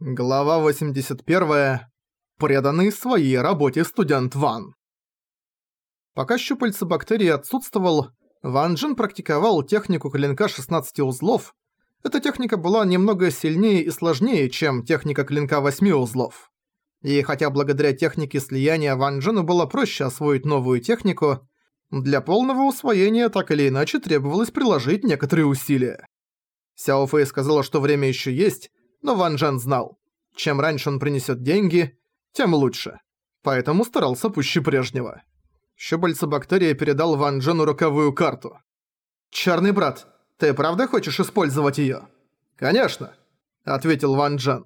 Глава 81. Преданный своей работе студент Ван. Пока щупальца бактерии отсутствовал, Ван Джин практиковал технику клинка 16 узлов. Эта техника была немного сильнее и сложнее, чем техника клинка 8 узлов. И хотя благодаря технике слияния Ван Джину было проще освоить новую технику, для полного усвоения так или иначе требовалось приложить некоторые усилия. Сяо Фэй сказала, что время еще есть, но Ван Джен знал, чем раньше он принесет деньги, тем лучше. Поэтому старался пуще прежнего. Щупальца бактерия передал Ван Джену роковую карту. «Чёрный брат, ты правда хочешь использовать её?» «Конечно», — ответил Ван Джен.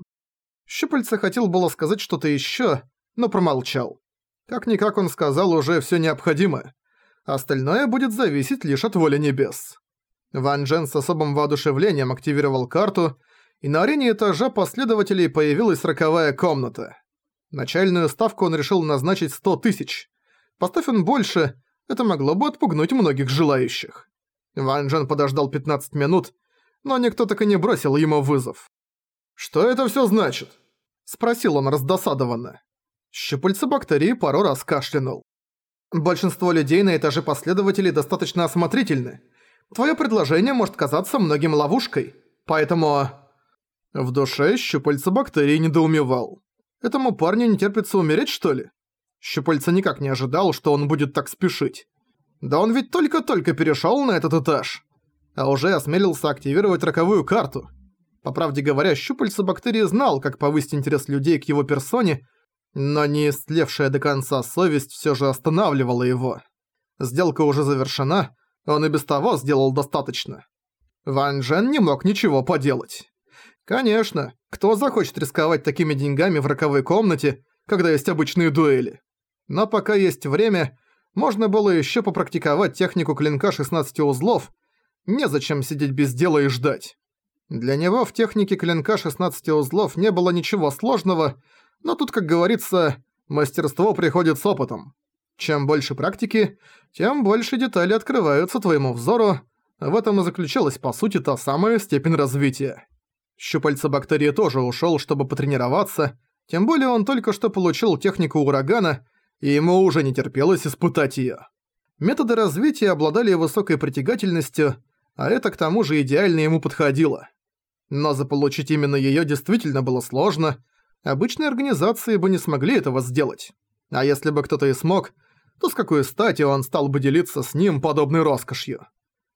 Щупальца хотел было сказать что-то ещё, но промолчал. Как-никак он сказал уже всё необходимое. Остальное будет зависеть лишь от воли небес. Ван Джен с особым воодушевлением активировал карту, и на арене этажа последователей появилась роковая комната. Начальную ставку он решил назначить 100 тысяч. Поставь он больше, это могло бы отпугнуть многих желающих. Ван Джен подождал 15 минут, но никто так и не бросил ему вызов. «Что это всё значит?» – спросил он раздосадованно. Щупальца бактерии пару раз кашлянул. «Большинство людей на этаже последователей достаточно осмотрительны. Твоё предложение может казаться многим ловушкой, поэтому...» В душе щупальца бактерии недоумевал. Этому парню не терпится умереть, что ли? Щупальца никак не ожидал, что он будет так спешить. Да он ведь только-только перешёл на этот этаж. А уже осмелился активировать роковую карту. По правде говоря, щупальца бактерии знал, как повысить интерес людей к его персоне, но не истлевшая до конца совесть всё же останавливала его. Сделка уже завершена, он и без того сделал достаточно. Ван Джен не мог ничего поделать. Конечно, кто захочет рисковать такими деньгами в роковой комнате, когда есть обычные дуэли? Но пока есть время, можно было еще попрактиковать технику клинка 16 узлов, незачем сидеть без дела и ждать. Для него в технике клинка 16 узлов не было ничего сложного, но тут, как говорится, мастерство приходит с опытом. Чем больше практики, тем больше деталей открываются твоему взору, в этом и заключалась по сути та самая степень развития. Щупальца бактерии тоже ушёл, чтобы потренироваться, тем более он только что получил технику урагана, и ему уже не терпелось испытать её. Методы развития обладали высокой притягательностью, а это к тому же идеально ему подходило. Но заполучить именно её действительно было сложно, обычные организации бы не смогли этого сделать. А если бы кто-то и смог, то с какой стати он стал бы делиться с ним подобной роскошью?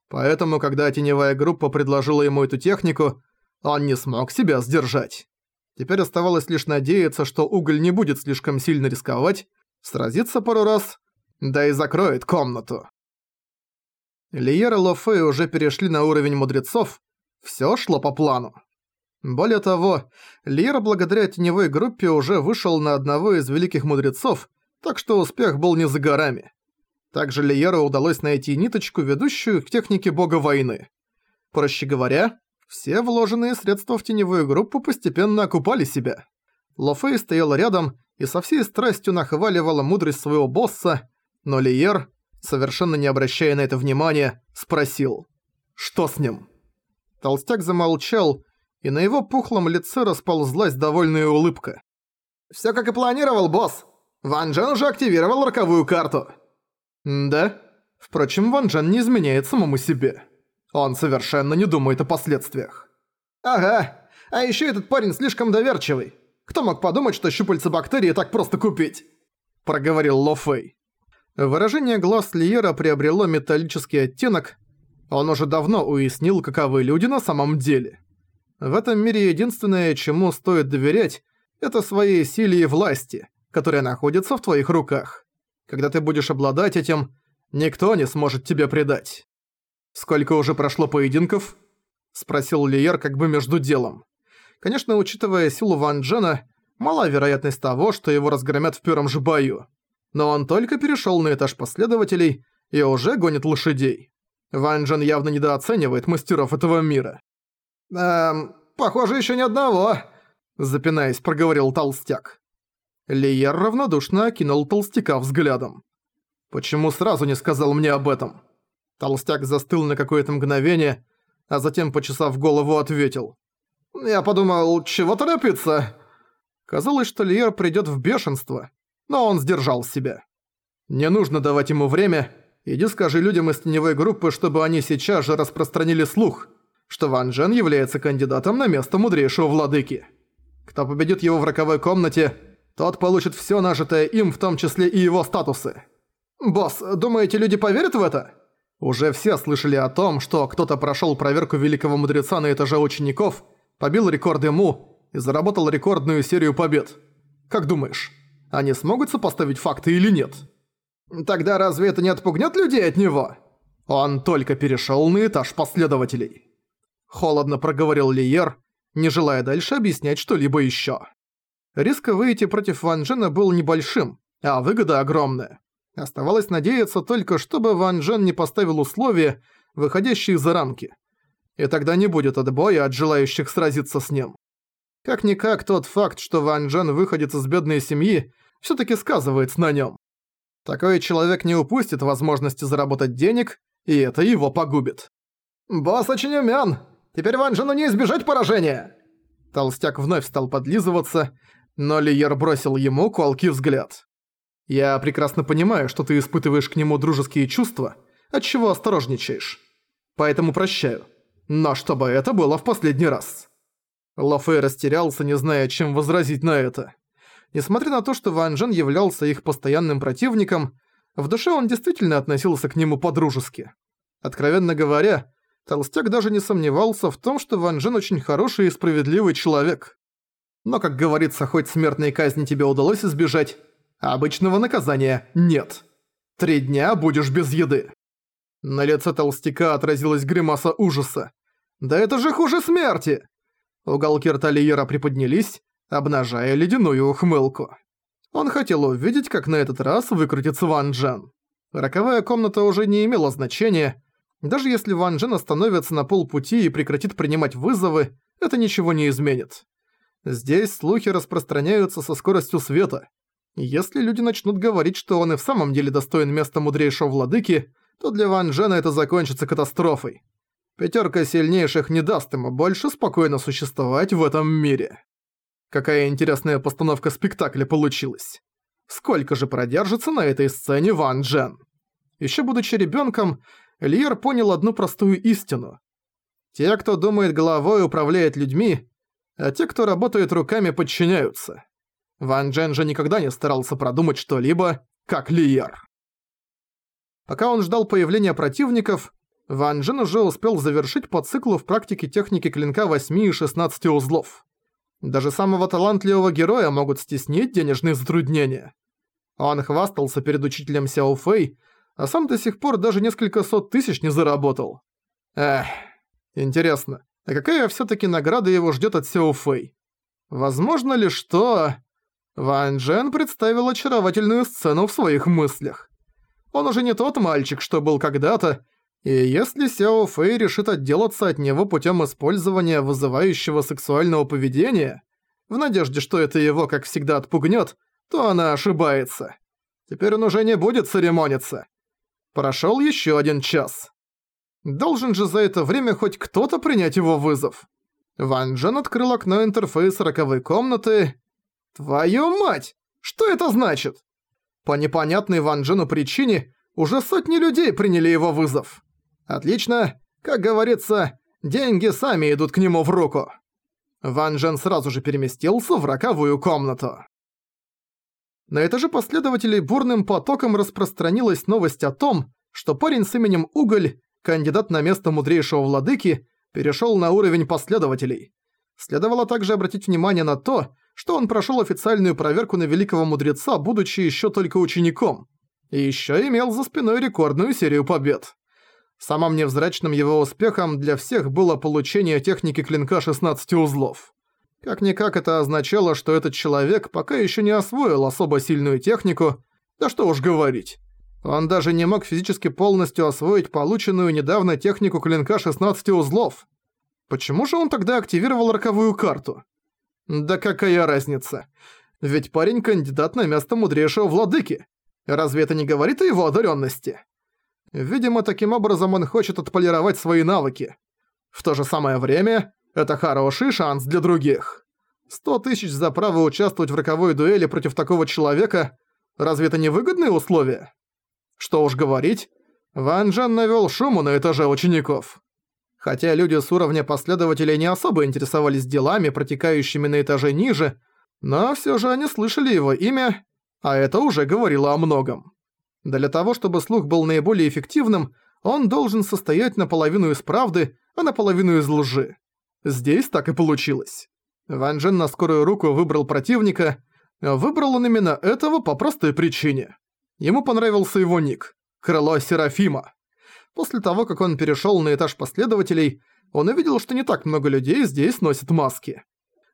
Поэтому, когда теневая группа предложила ему эту технику, он не смог себя сдержать. Теперь оставалось лишь надеяться, что уголь не будет слишком сильно рисковать, сразиться пару раз, да и закроет комнату. Лиер и Лофей уже перешли на уровень мудрецов, всё шло по плану. Более того, Лиер благодаря теневой группе уже вышел на одного из великих мудрецов, так что успех был не за горами. Также Лиеру удалось найти ниточку, ведущую к технике бога войны. Проще говоря, все вложенные средства в теневую группу постепенно окупали себя. Лофей стоял рядом и со всей страстью нахваливала мудрость своего босса, но Лиер, совершенно не обращая на это внимания, спросил «Что с ним?». Толстяк замолчал, и на его пухлом лице расползлась довольная улыбка. «Всё как и планировал, босс. Ван Джен уже активировал роковую карту». «Да? Впрочем, Ван Джен не изменяет самому себе». Он совершенно не думает о последствиях. Ага, а ещё этот парень слишком доверчивый. Кто мог подумать, что щупальца бактерии так просто купить? Проговорил Ло Фэй. Выражение глаз Лиера приобрело металлический оттенок. Он уже давно уяснил, каковы люди на самом деле. В этом мире единственное, чему стоит доверять, это своей силе и власти, которая находится в твоих руках. Когда ты будешь обладать этим, никто не сможет тебя предать. «Сколько уже прошло поединков?» – спросил Лиер как бы между делом. Конечно, учитывая силу Ван Джена, мала вероятность того, что его разгромят в первом же бою. Но он только перешёл на этаж последователей и уже гонит лошадей. Ван Джен явно недооценивает мастеров этого мира. «Эм, похоже, ещё ни одного», – запинаясь, проговорил толстяк. Лиер равнодушно окинул толстяка взглядом. «Почему сразу не сказал мне об этом?» Толстяк застыл на какое-то мгновение, а затем, почесав голову, ответил. Я подумал, чего торопиться? Казалось, что Лиер придёт в бешенство, но он сдержал себя. Не нужно давать ему время. Иди скажи людям из теневой группы, чтобы они сейчас же распространили слух, что Ван Джен является кандидатом на место мудрейшего владыки. Кто победит его в роковой комнате, тот получит всё нажитое им, в том числе и его статусы. «Босс, думаете, люди поверят в это?» Уже все слышали о том, что кто-то прошёл проверку великого мудреца на этаже учеников, побил рекорды Му и заработал рекордную серию побед. Как думаешь, они смогут сопоставить факты или нет? Тогда разве это не отпугнет людей от него? Он только перешёл на этаж последователей. Холодно проговорил Лиер, не желая дальше объяснять что-либо ещё. Риск выйти против Ван Джена был небольшим, а выгода огромная. Оставалось надеяться только, чтобы Ван Джен не поставил условия, выходящие за рамки. И тогда не будет отбоя от желающих сразиться с ним. Как-никак тот факт, что Ван Джен выходит из бедной семьи, всё-таки сказывается на нём. Такой человек не упустит возможности заработать денег, и это его погубит. «Босс очень умён! Теперь Ван Джену не избежать поражения!» Толстяк вновь стал подлизываться, но Лиер бросил ему колкий взгляд. Я прекрасно понимаю, что ты испытываешь к нему дружеские чувства, отчего осторожничаешь. Поэтому прощаю. Но чтобы это было в последний раз». Лофей растерялся, не зная, чем возразить на это. Несмотря на то, что Ван Джен являлся их постоянным противником, в душе он действительно относился к нему по-дружески. Откровенно говоря, Толстяк даже не сомневался в том, что Ван Джен очень хороший и справедливый человек. Но, как говорится, хоть смертной казни тебе удалось избежать, Обычного наказания нет. Три дня будешь без еды. На лице толстяка отразилась гримаса ужаса. «Да это же хуже смерти!» Уголки рта Лиера приподнялись, обнажая ледяную ухмылку. Он хотел увидеть, как на этот раз выкрутится Ван Джен. Роковая комната уже не имела значения. Даже если Ван Джен остановится на полпути и прекратит принимать вызовы, это ничего не изменит. Здесь слухи распространяются со скоростью света. Если люди начнут говорить, что он и в самом деле достоин места мудрейшего владыки, то для Ван Джена это закончится катастрофой. Пятерка сильнейших не даст ему больше спокойно существовать в этом мире. Какая интересная постановка спектакля получилась. Сколько же продержится на этой сцене Ван Джен? Еще будучи ребенком, Лиер понял одну простую истину. Те, кто думает головой, управляют людьми, а те, кто работает руками, подчиняются. Ван Джен же никогда не старался продумать что-либо, как Лиер. Пока он ждал появления противников, Ван Джен уже успел завершить по циклу в практике техники клинка 8 и 16 узлов. Даже самого талантливого героя могут стеснить денежные затруднения. Он хвастался перед учителем Сяо Фэй, а сам до сих пор даже несколько сот тысяч не заработал. Эх, интересно, а какая всё-таки награда его ждёт от Сяо Фэй? Возможно ли что... Ван Джен представил очаровательную сцену в своих мыслях. Он уже не тот мальчик, что был когда-то, и если Сяо Фэй решит отделаться от него путем использования вызывающего сексуального поведения, в надежде, что это его, как всегда, отпугнет, то она ошибается. Теперь он уже не будет церемониться. Прошел еще один час. Должен же за это время хоть кто-то принять его вызов. Ван Джен открыл окно интерфейса роковой комнаты Твою мать! Что это значит? По непонятной Ван Джену причине уже сотни людей приняли его вызов. Отлично. Как говорится, деньги сами идут к нему в руку. Ван Джен сразу же переместился в роковую комнату. На этаже последователей бурным потоком распространилась новость о том, что парень с именем Уголь, кандидат на место мудрейшего владыки, перешёл на уровень последователей. Следовало также обратить внимание на то, что он прошел официальную проверку на великого мудреца, будучи еще только учеником, и еще имел за спиной рекордную серию побед. Самым невзрачным его успехом для всех было получение техники клинка 16 узлов. Как-никак это означало, что этот человек пока еще не освоил особо сильную технику, да что уж говорить. Он даже не мог физически полностью освоить полученную недавно технику клинка 16 узлов. Почему же он тогда активировал роковую карту? Да какая разница? Ведь парень кандидат на место мудрейшего владыки. Разве это не говорит о его одаренности? Видимо, таким образом он хочет отполировать свои навыки. В то же самое время, Это хороший шанс для других. Сто тысяч за право участвовать в роковой дуэли против такого человека – разве это не выгодные условия? Что уж говорить, Ван Джен навёл шуму на этаже учеников. Хотя люди с уровня последователей не особо интересовались делами, протекающими на этаже ниже, но всё же они слышали его имя, а это уже говорило о многом. Для того, чтобы слух был наиболее эффективным, он должен состоять наполовину из правды, а наполовину из лжи. Здесь так и получилось. Ван Джен на скорую руку выбрал противника. Выбрал он именно этого по простой причине. Ему понравился его ник – Крыло Серафима. После того, как он перешёл на этаж последователей, он увидел, что не так много людей здесь носят маски.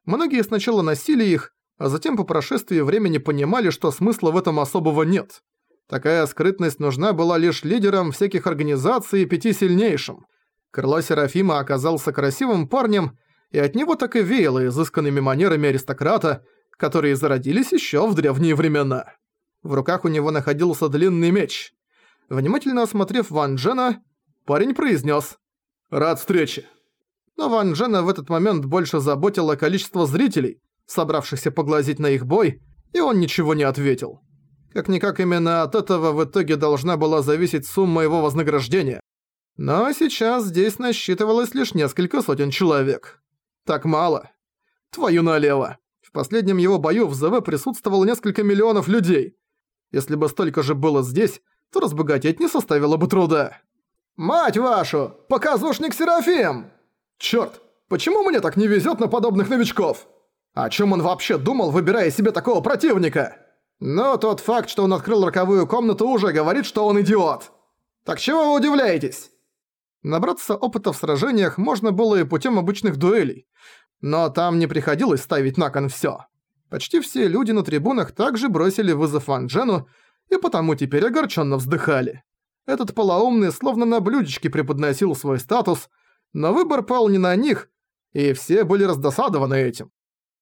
Многие сначала носили их, а затем по прошествии времени понимали, что смысла в этом особого нет. Такая скрытность нужна была лишь лидерам всяких организаций и пяти сильнейшим. Крыло Серафима оказался красивым парнем, и от него так и веяло изысканными манерами аристократа, которые зародились ещё в древние времена. В руках у него находился длинный меч. Внимательно осмотрев Ван Джена, парень произнес «Рад встрече». Но Ван Джена в этот момент больше заботило количество зрителей, собравшихся поглазеть на их бой, и он ничего не ответил. Как-никак именно от этого в итоге должна была зависеть сумма его вознаграждения. Но сейчас здесь насчитывалось лишь несколько сотен человек. Так мало. Твою налево. В последнем его бою в ЗВ присутствовало несколько миллионов людей. Если бы столько же было здесь, то разбогатеть не составило бы труда. «Мать вашу! Показушник Серафим!» «Чёрт, почему мне так не везёт на подобных новичков? О чём он вообще думал, выбирая себе такого противника?» Но тот факт, что он открыл роковую комнату, уже говорит, что он идиот. Так чего вы удивляетесь? Набраться опыта в сражениях можно было и путем обычных дуэлей, но там не приходилось ставить на кон всё. Почти все люди на трибунах также бросили вызов Ван Джену и потому теперь огорченно вздыхали. Этот полоумный словно на блюдечке преподносил свой статус, но выбор пал не на них, и все были раздосадованы этим.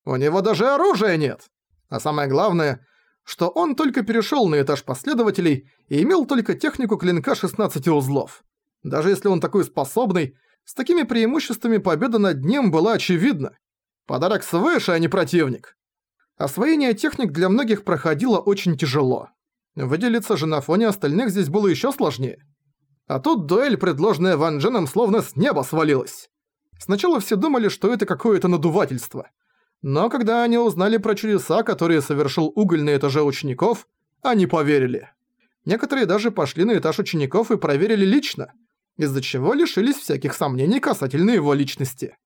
У него даже оружия нет. А самое главное, что он только перешёл на этаж последователей и имел только технику клинка 16 узлов. Даже если он такой способный, с такими преимуществами победа над ним была очевидна. Подарок свыше, а не противник. Освоение техник для многих проходило очень тяжело. Выделиться же на фоне остальных здесь было ещё сложнее. А тут дуэль, предложенная Ван Дженом, словно с неба свалилась. Сначала все думали, что это какое-то надувательство. Но когда они узнали про чудеса, которые совершил уголь на этаже учеников, они поверили. Некоторые даже пошли на этаж учеников и проверили лично – из-за чего лишились всяких сомнений касательно его личности.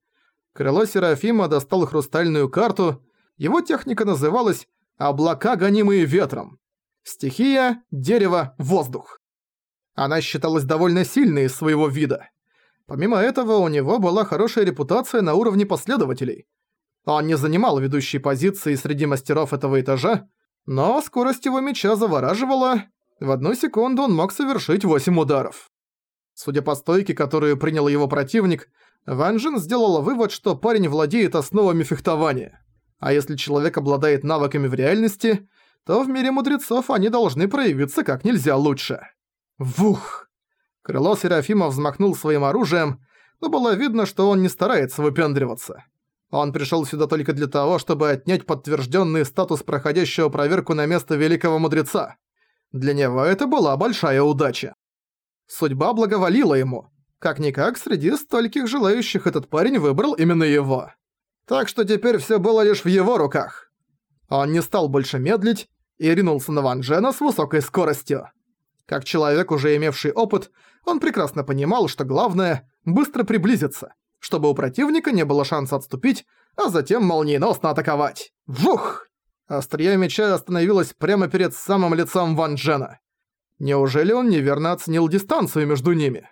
Крыло Серафима достал хрустальную карту, его техника называлась «Облака, гонимые ветром». Стихия, дерево, воздух. Она считалась довольно сильной из своего вида. Помимо этого, у него была хорошая репутация на уровне последователей. Он не занимал ведущей позиции среди мастеров этого этажа, но скорость его меча завораживала. В одну секунду он мог совершить 8 ударов. Судя по стойке, которую принял его противник, Ван Джин сделала вывод, что парень владеет основами фехтования. А если человек обладает навыками в реальности, то в мире мудрецов они должны проявиться как нельзя лучше. Вух! Крыло Серафима взмахнул своим оружием, но было видно, что он не старается выпендриваться. Он пришел сюда только для того, чтобы отнять подтвержденный статус проходящего проверку на место великого мудреца. Для него это была большая удача. Судьба благоволила ему. Как-никак, среди стольких желающих этот парень выбрал именно его. Так что теперь всё было лишь в его руках. Он не стал больше медлить и ринулся на Ван Джена с высокой скоростью. Как человек, уже имевший опыт, он прекрасно понимал, что главное – быстро приблизиться, чтобы у противника не было шанса отступить, а затем молниеносно атаковать. Вух! Острие меча остановилось прямо перед самым лицом Ван Джена. Неужели он неверно оценил дистанцию между ними?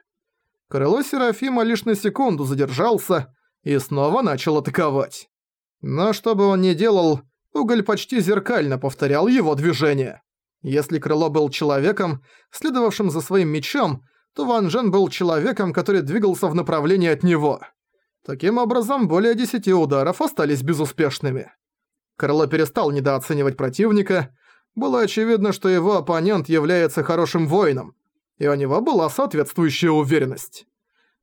Крыло Серафима лишь на секунду задержался и снова начал атаковать. Но что бы он ни делал, уголь почти зеркально повторял его движение. Если крыло был человеком, следовавшим за своим мечом, то Ван Джен был человеком, который двигался в направлении от него. Таким образом, более десяти ударов остались безуспешными. Крыло перестал недооценивать противника, было очевидно, что его оппонент является хорошим воином, и у него была соответствующая уверенность.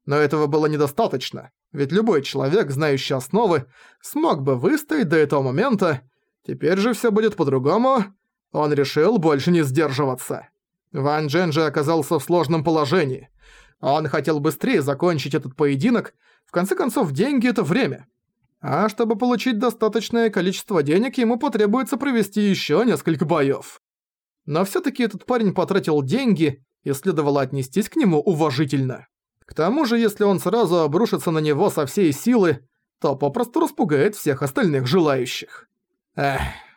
Но этого было недостаточно. Ведь любой человек, знающий основы, смог бы выстоять до этого момента. Теперь же всё будет по-другому. Он решил больше не сдерживаться. Ван Джен же оказался в сложном положении. Он хотел быстрее закончить этот поединок, в конце концов деньги – это время. А чтобы получить достаточное количество денег, ему потребуется провести ещё несколько боёв. Но всё-таки этот парень потратил деньги, и следовало отнестись к нему уважительно. К тому же, если он сразу обрушится на него со всей силы, то попросту распугает всех остальных желающих. Эх...